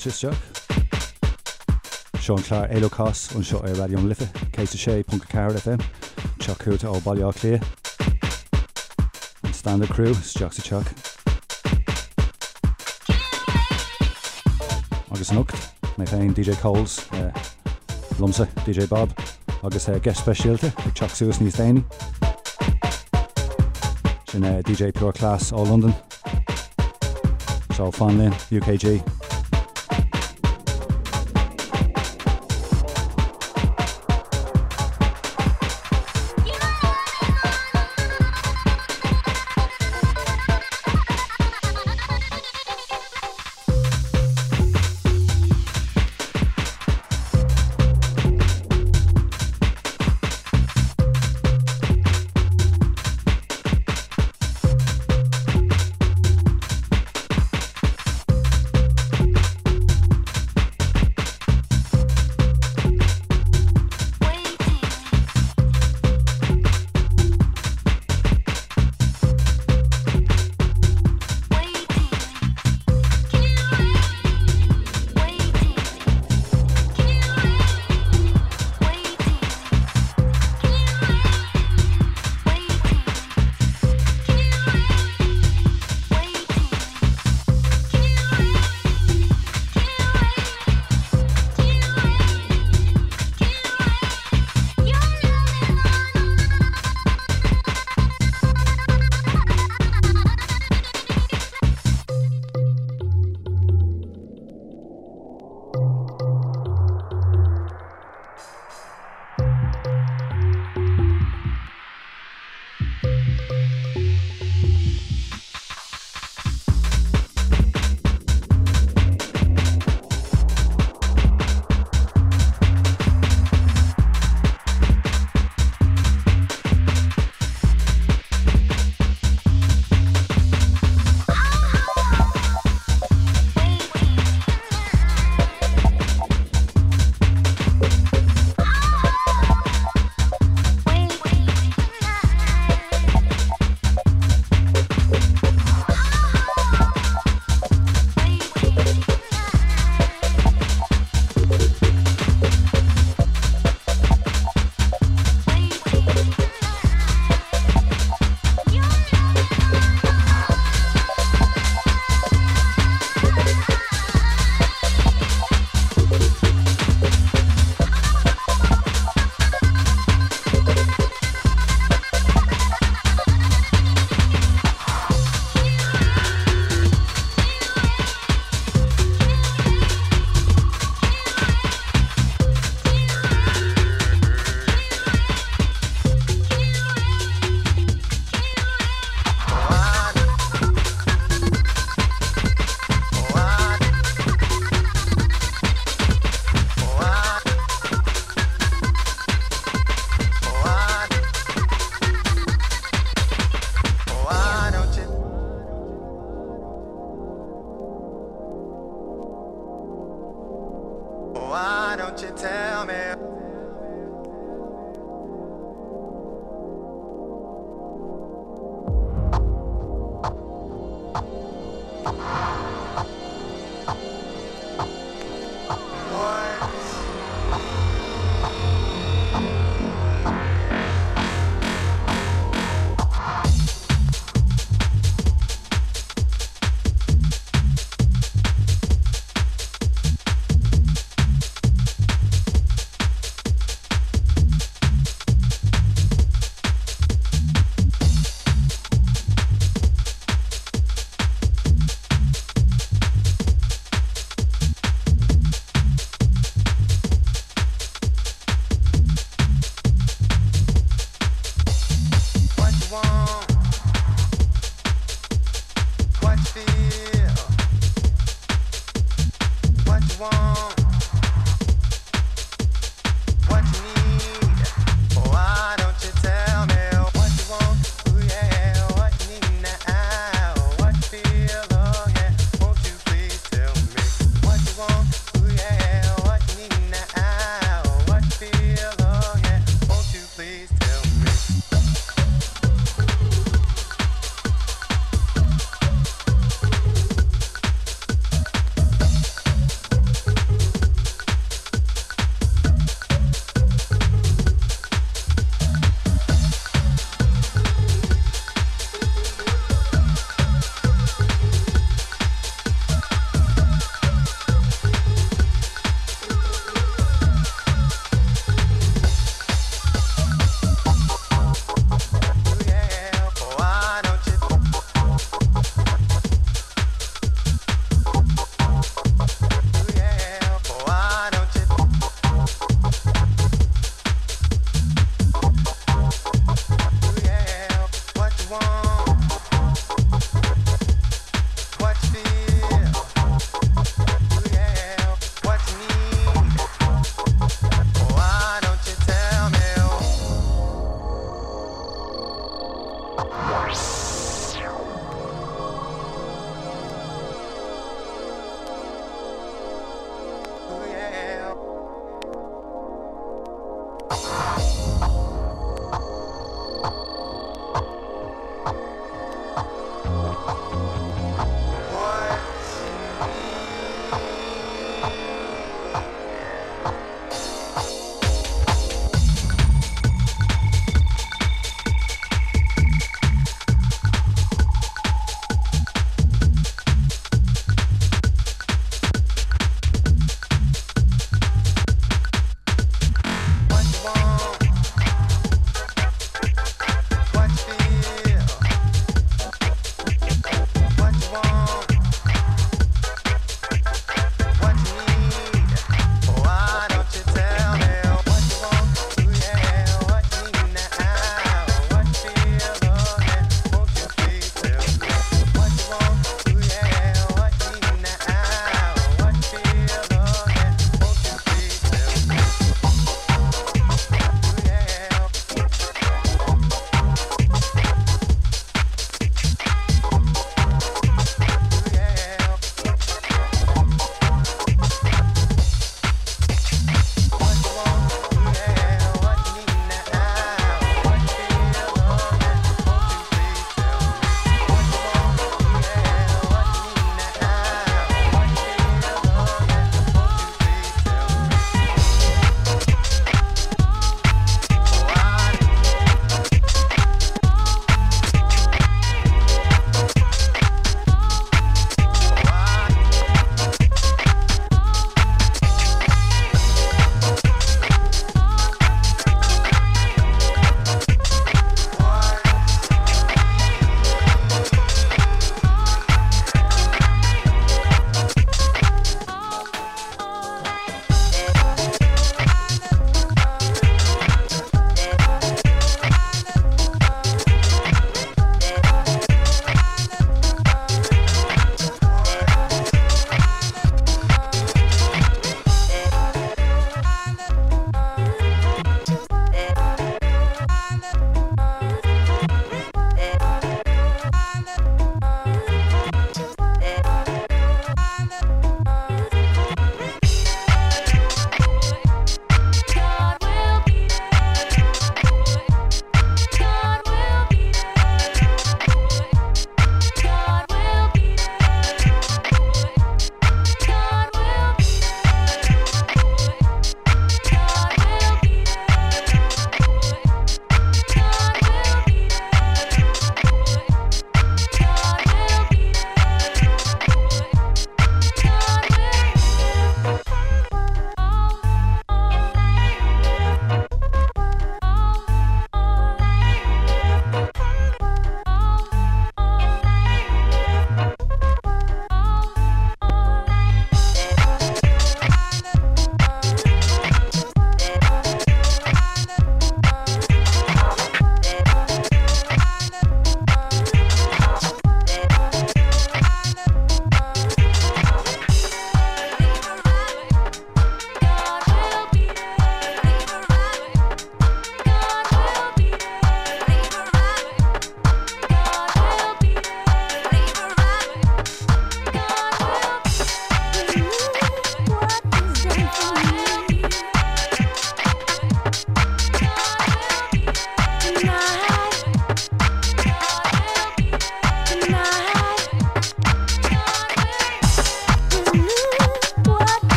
fáilteteach. Seán chláir éocás an seo é radioom lifa cé sé Pca Car FM teachúta ó bailá lé. An stand crew steach sa teach. Agus nucht mé féin DJ Colz uh, lumsa DJ Bob agus uh, guest speisialta ag teach suasúas níos déine. Sin uh, DJ Pure Klass ó London. Seo fanlinn UKG.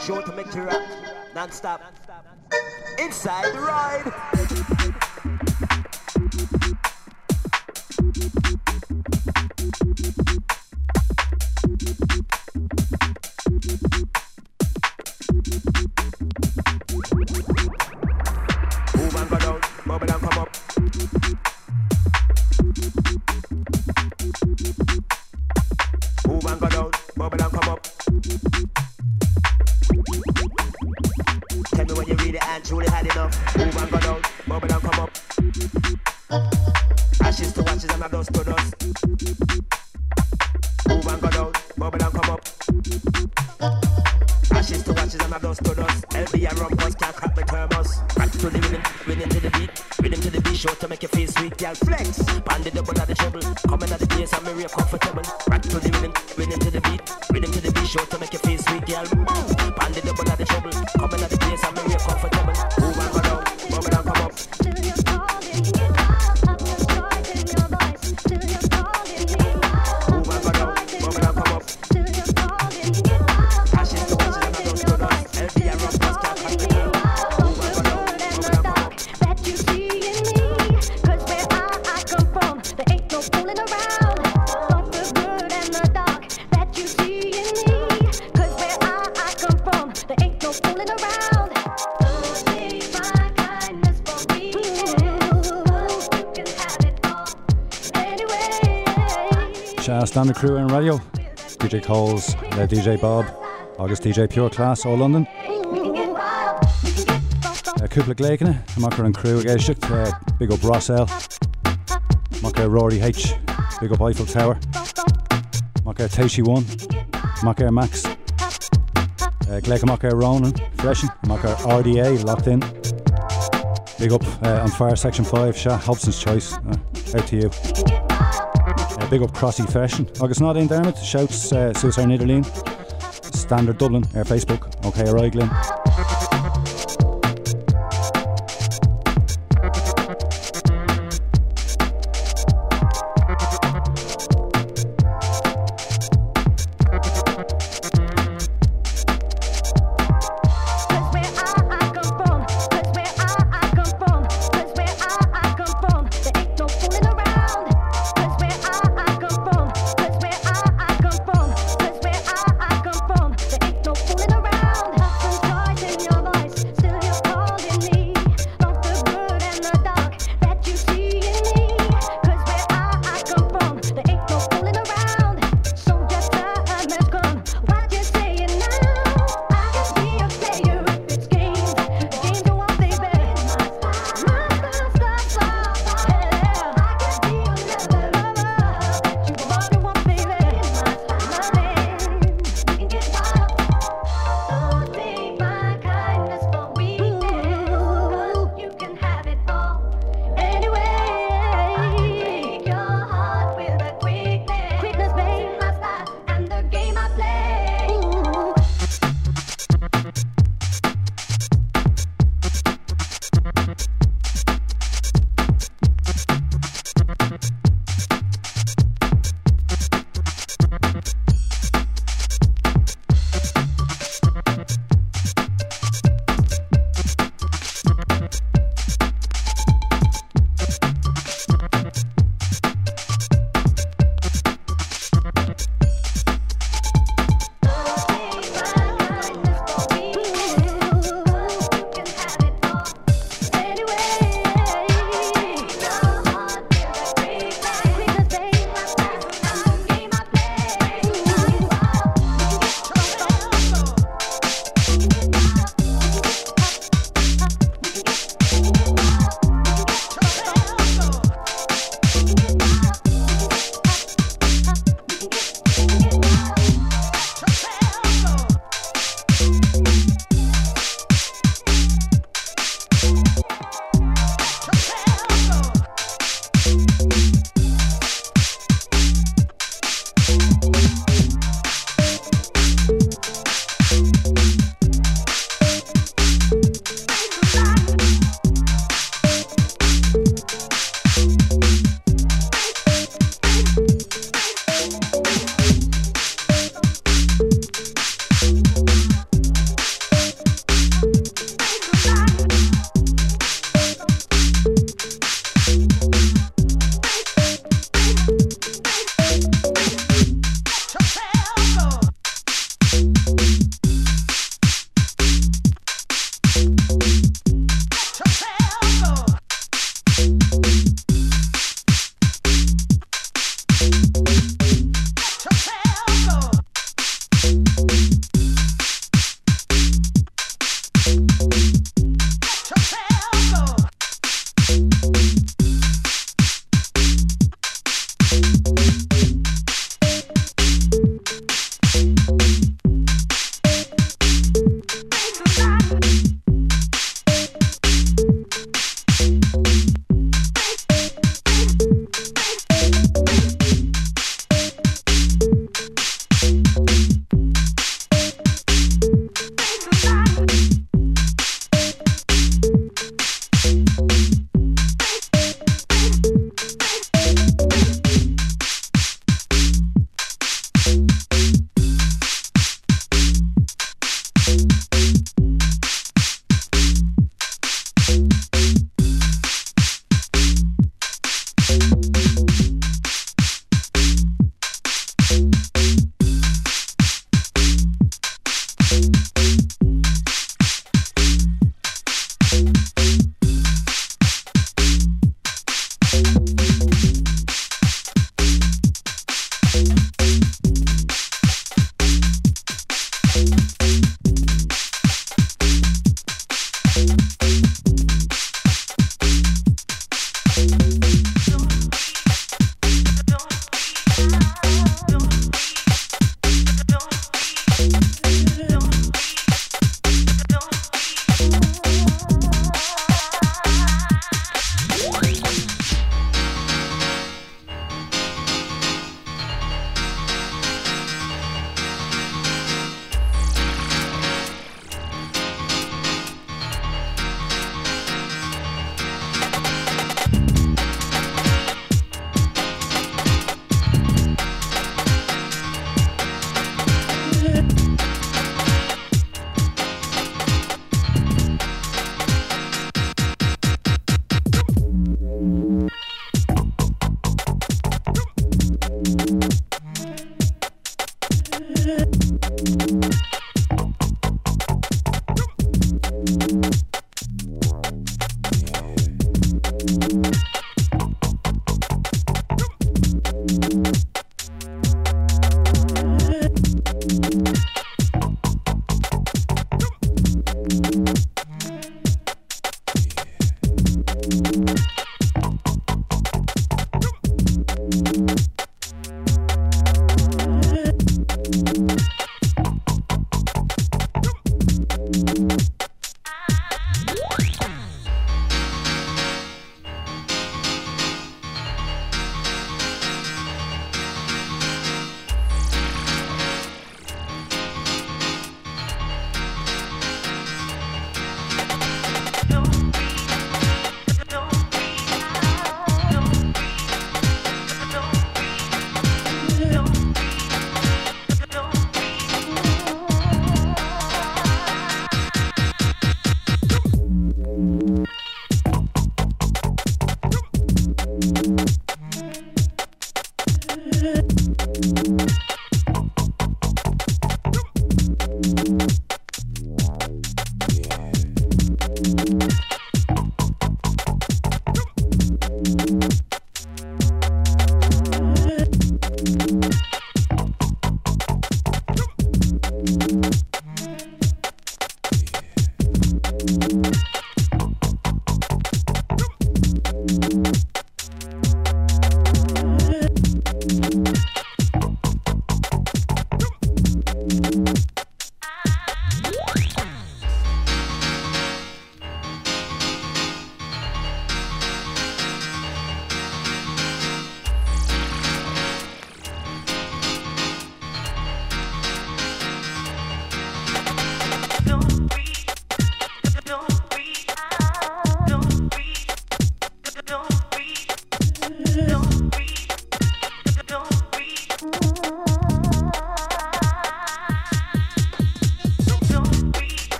Short to mixture up, non-stop, inside the ride. Standard Crew and Radio, DJ Colz, uh, DJ Bob, August DJ Pure Klass, all London. Cúpla Gléicne, Machar and Crew Agéisteach, uh, Big Up Rossell, Machar Rory H, Big Up Eiffel Tower, Machar Taishi 1, Machar Max, uh, Gleica Ronan, Freshen, Machar RDA, locked in. Big up uh, on Fire Section 5, Shah, Hobson's Choice, uh, out to you big up Crossy Fashion. August not in Dermot, shouts uh, Suicide Niederlin. Standard Dublin, our Facebook. Okay, alright,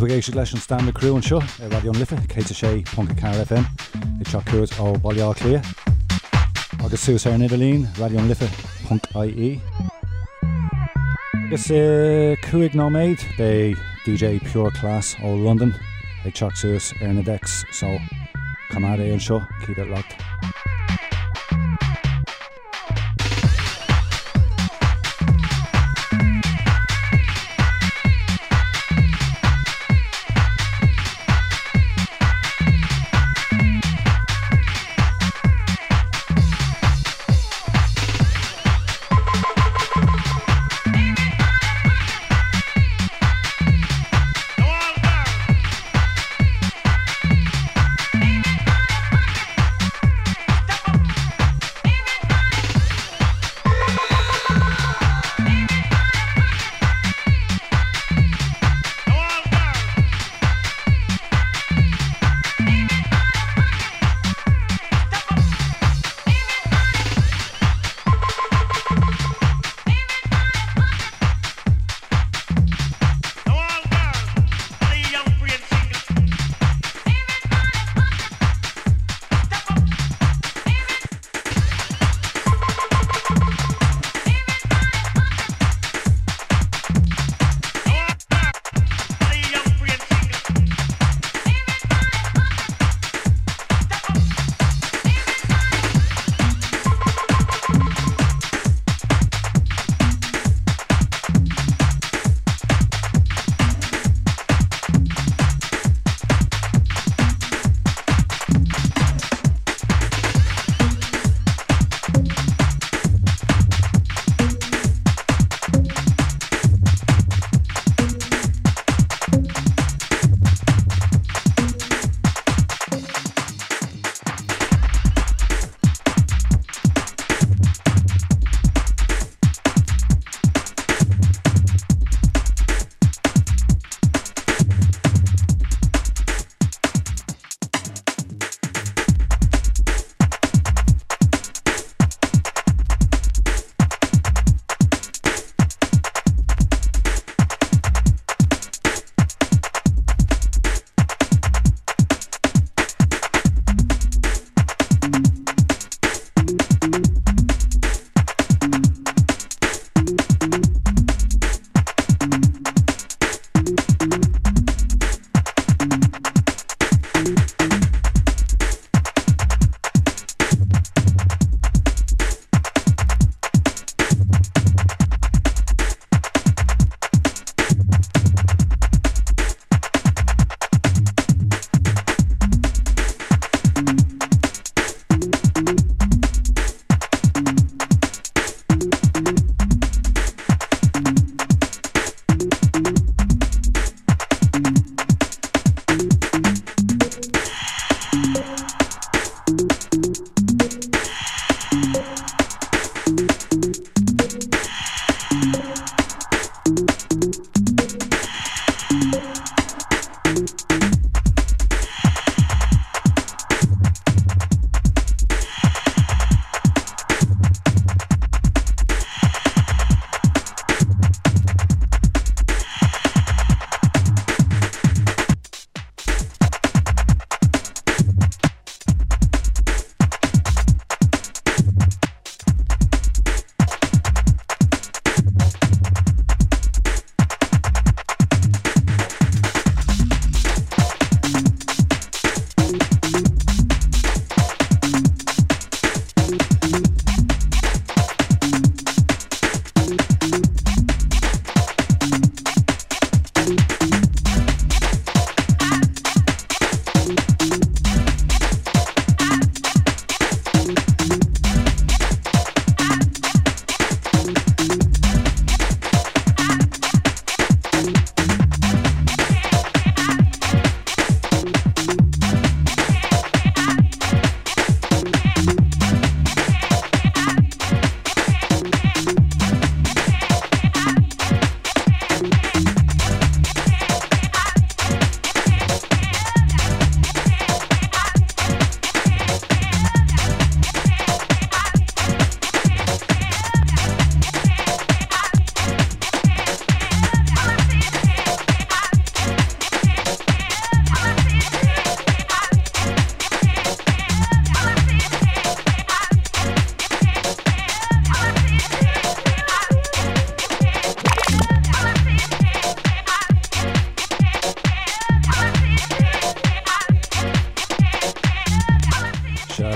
Tuigéisi leis an stand cruúan seo i radio lifa cé sé Pca Car FM i teúirt ó bailá clia. agus suas ar Nidalín radio lifa.E. Agus cuaig ná méid bé DJ Pure Klass ó London ag teach suas ar na dex so cumá é an seo cí le.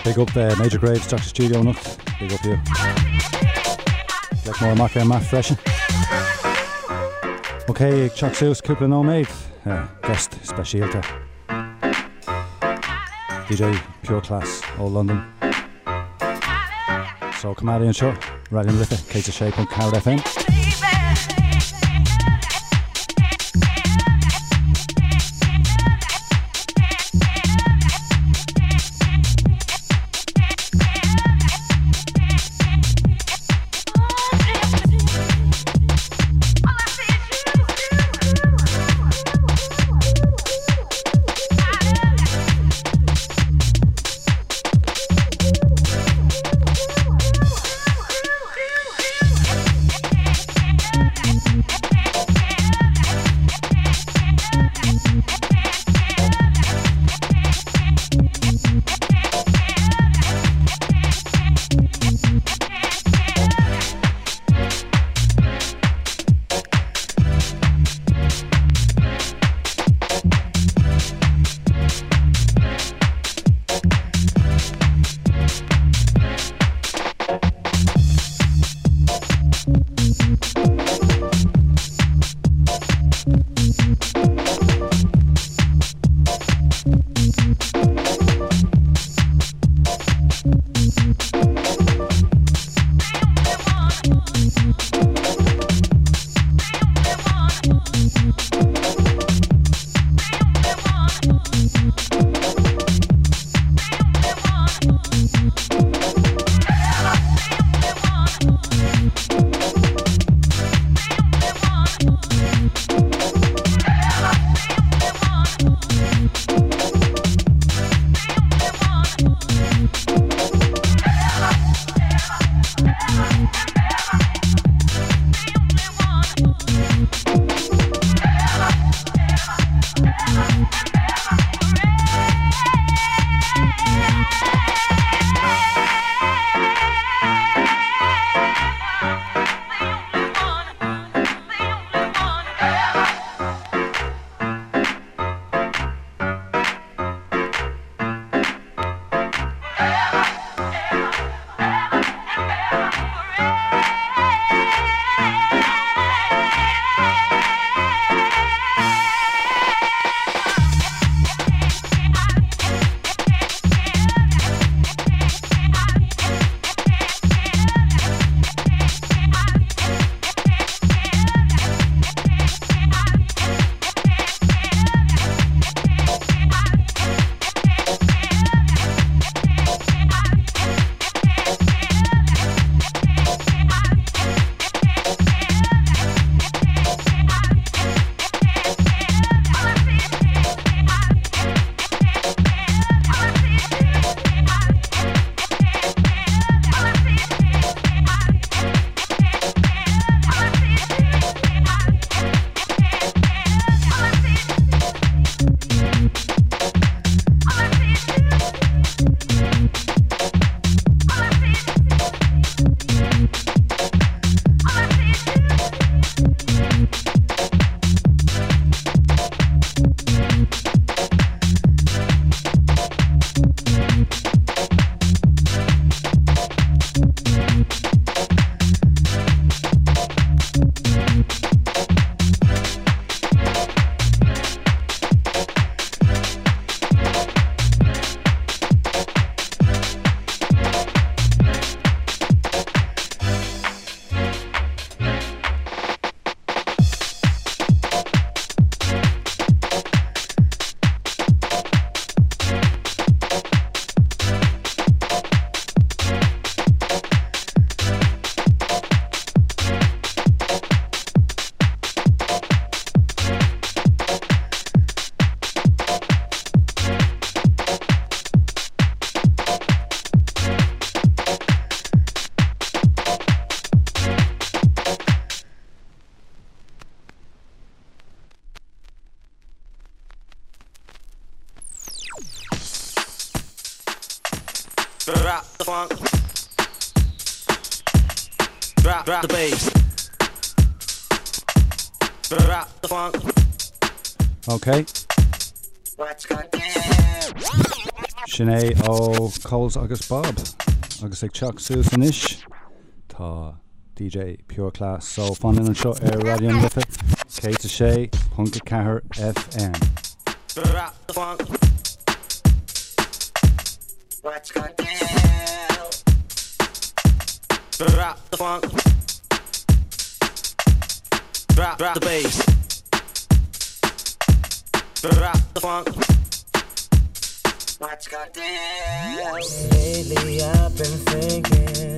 Big up Major Graves, Dr. Studio. Big up you. Get more Mac and Matt freshen. Okay, Chuck Seuss, Cúpla No Maid. Uh, guest specialta. DJ Pure Klass, All London. So Colz agus Bob agus ag teach suanis Tá DJ Pure Klass só so fan an seo ar radioon lifa cé a sé punca cethir FM. Let's go down. Drop the funk. Drop the bass. Drop the funk. Watch God damn Lately I've been thinking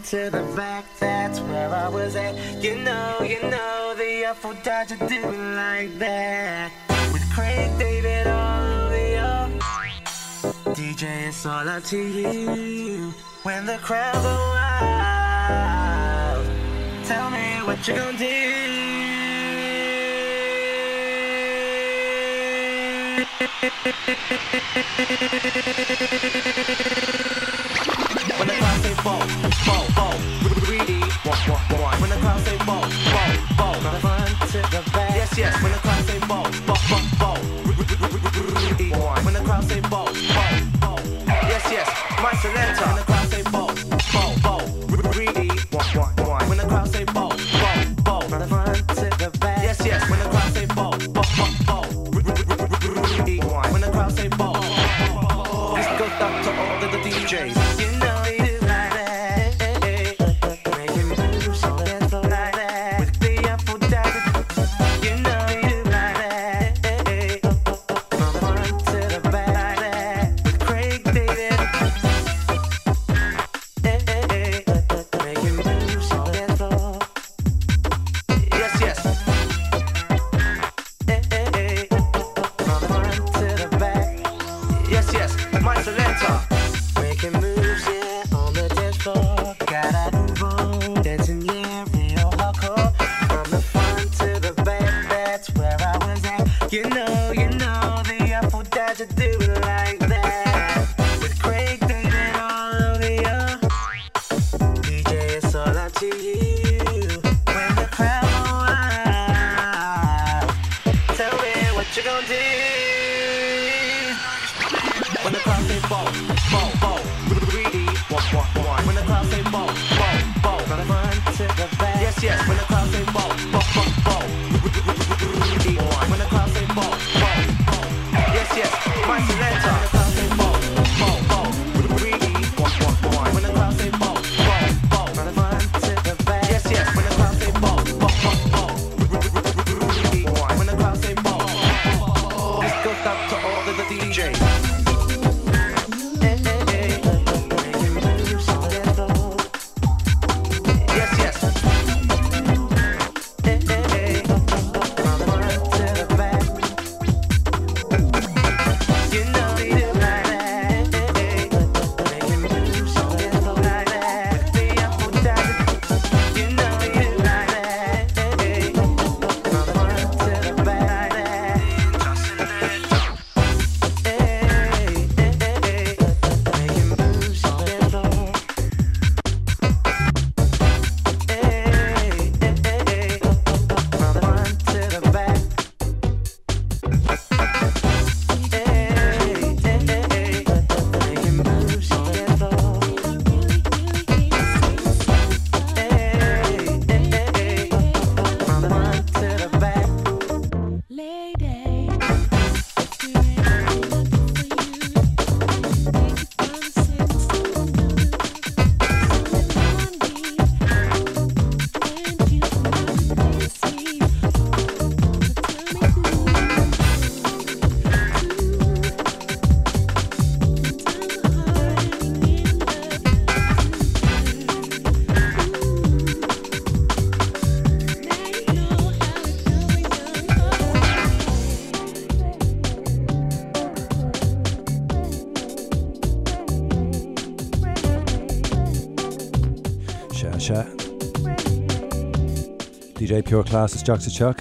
to the back that's where I was at. You know you know the awful dodge doing like that. With Craig David DJ it's all up to you. When the crowd go tell me what you gonna do ball ball DJ Pure Klass is Jacksa Chuck.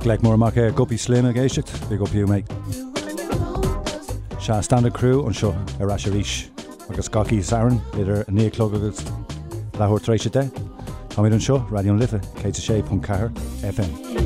Gleicmór mac é gopi slim a Big bhí gopiú méid. Se standard crew an seo ará sé ríis agus gaí san idir níló agus lethirtrééisise de, Tá id an seo radioon lifa cé sé.4 FM.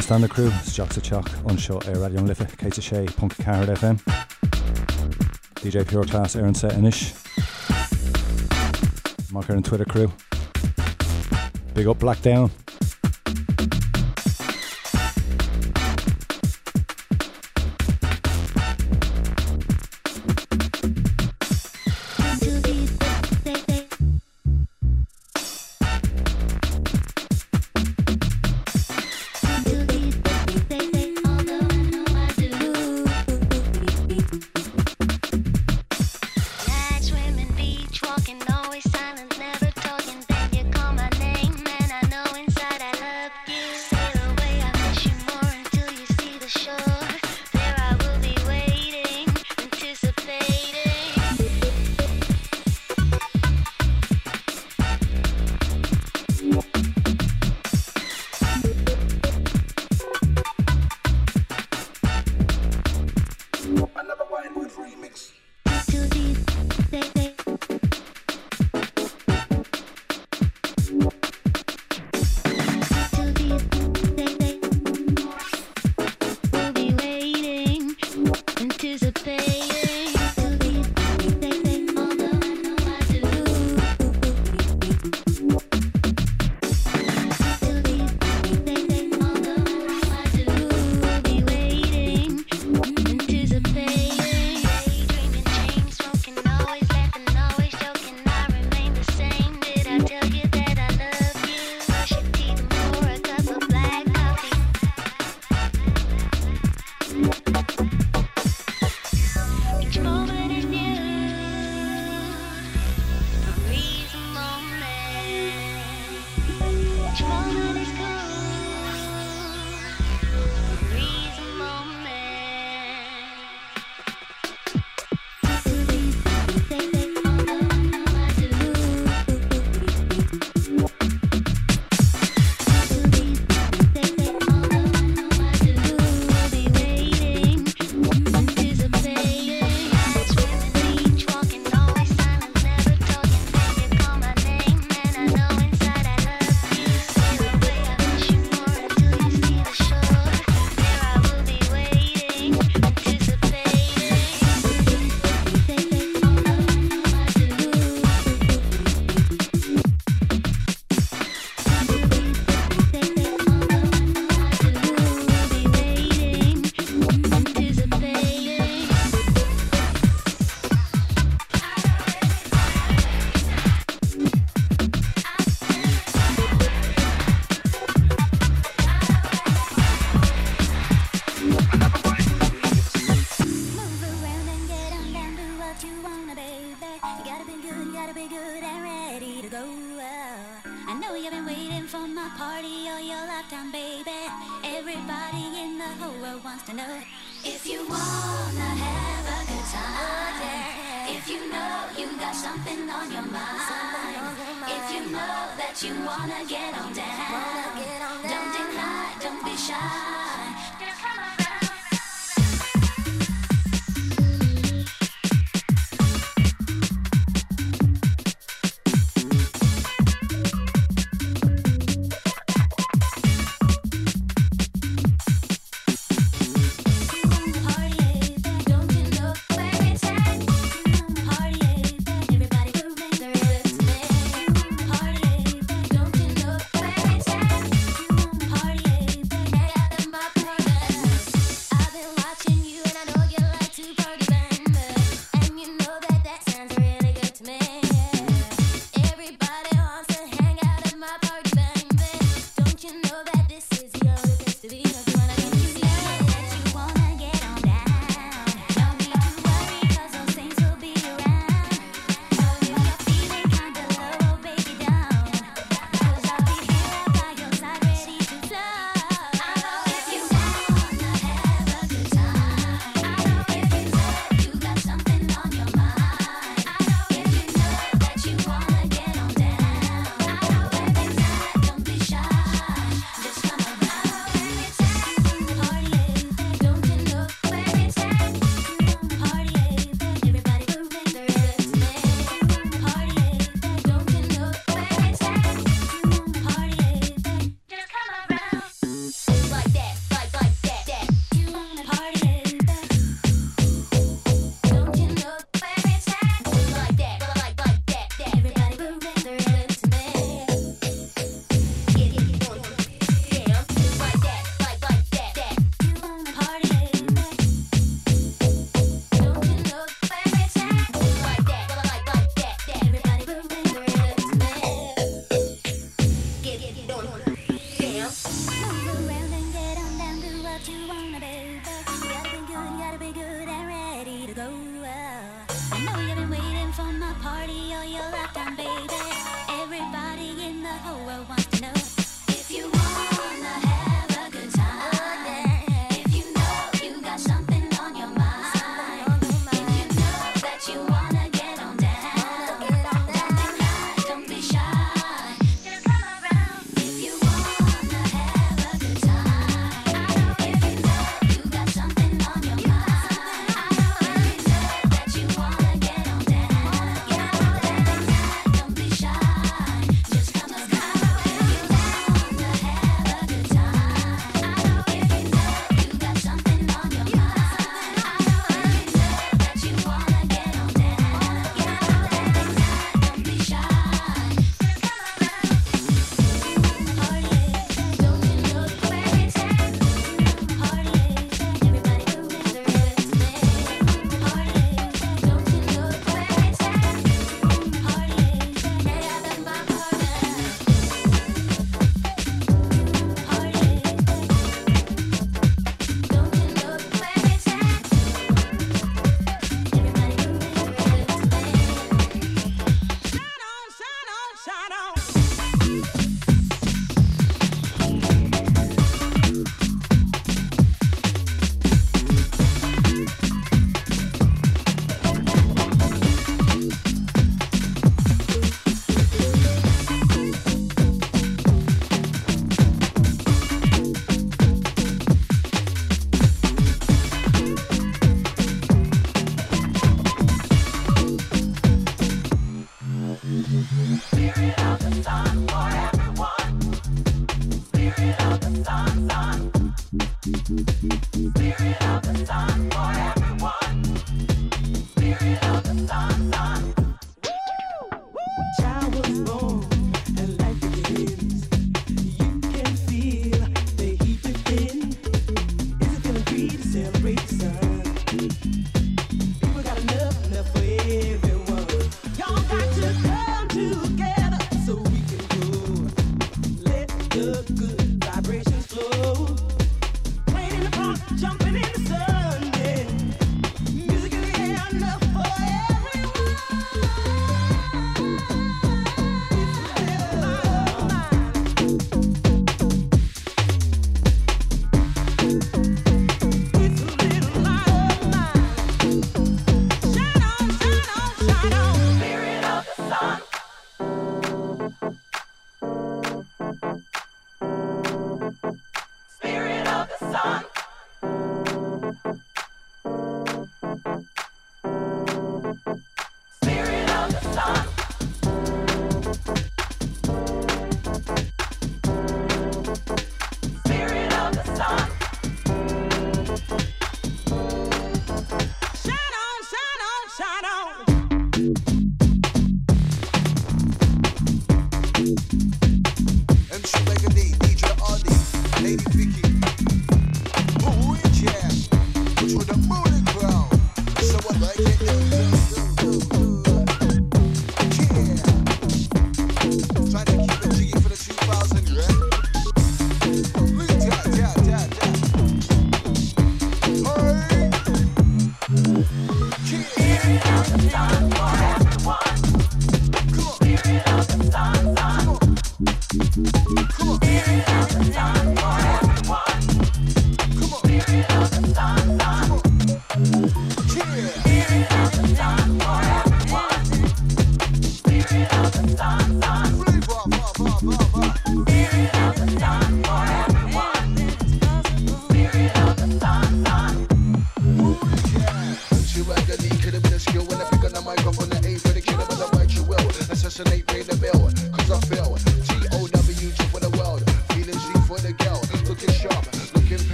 Stand the crew, Jocks a Chock, Unseo ar radio lifa, Kate sé Punk Card FM. DJ Pure Klass Aaron set inis. Marker and Twitter crew. Big up Blackdown.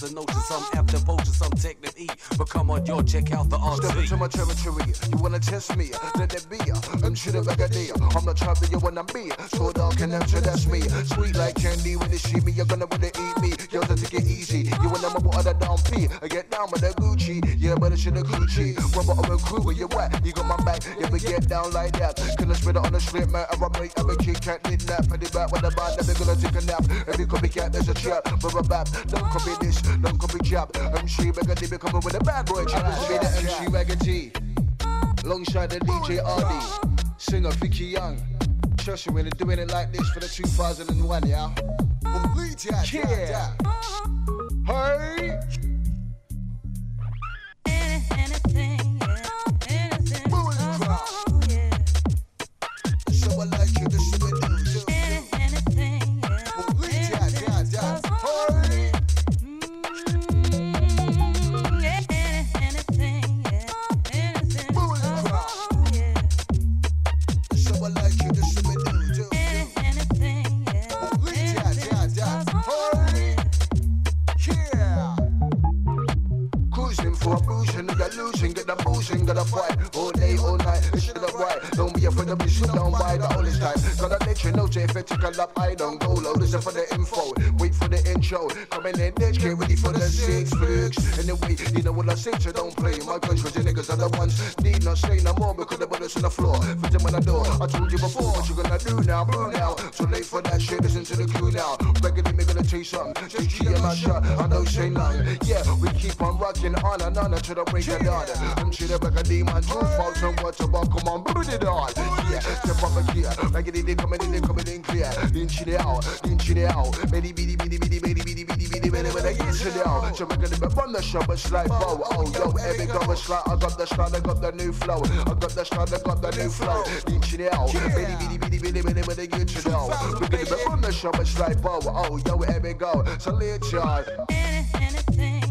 The notion. Some have devotion, some technique eat. But come on, yo, check out the into RT. my territory. You wanna test me? Let it be. I'm shit a brigadier. I'm type that you wanna be. So dark and empty, that's me. Sweet like candy when you see me, you're gonna wanna eat me. You're to take it easy. You wanna move out of down P. I get down with the Gucci. Yeah, but it's in the Gucci. Rubber of a crew where you at. You got my back. Yeah, but get down like that honest with on the street man I run my energy can't need that. And back when the band never gonna take a nap. Every you could be cat there's a trap but a bap. Don't copy this don't copy chap. I'm she back and become with a bad boy chap she wagon G. Long shot the DJ RD singer Vicky Young. Trust you when they're doing it like this for the 2001 yeah? Complete yeah, yeah. yeah. Rocking on and on until the break of dawn. I'm shit up like a demon, two faults and what about, come on, put it on. Yeah, step up and gear. Regularly, they coming in, they coming in clear. Inch it out, inch it out. baby Bitty, bitty, bitty, bitty, bitty, bitty, bitty, bitty, bitty, bitty, inch it out. So we're gonna the show, but slide bow. Oh, yo, every go a slide. I got the slide, I got the new flow. I got the slide, I got the new flow. Inch it out. baby Bitty, bitty, bitty, bitty, bitty, bitty, inch it out. We're gonna be run the show, but slide bow. Oh, yo, every go. So let's y'all. So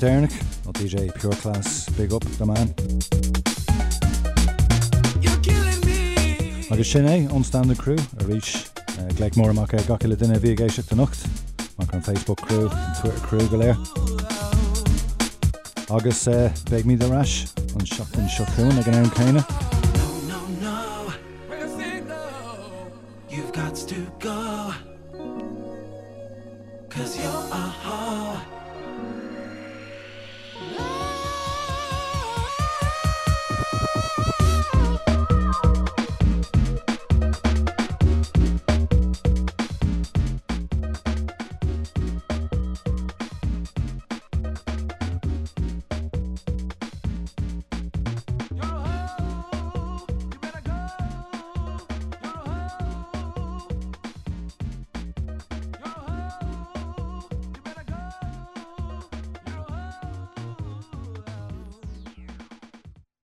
Dernach ó DJ Pure Klass big up the man. Agus sin é onstaande crew a ríis uh, gleicmór amach gaciile duine bhígééis seach nacht Make an Facebook crew an Twitter crew go uh, beg Agus the beag On shop an seach an seún a an an chéine.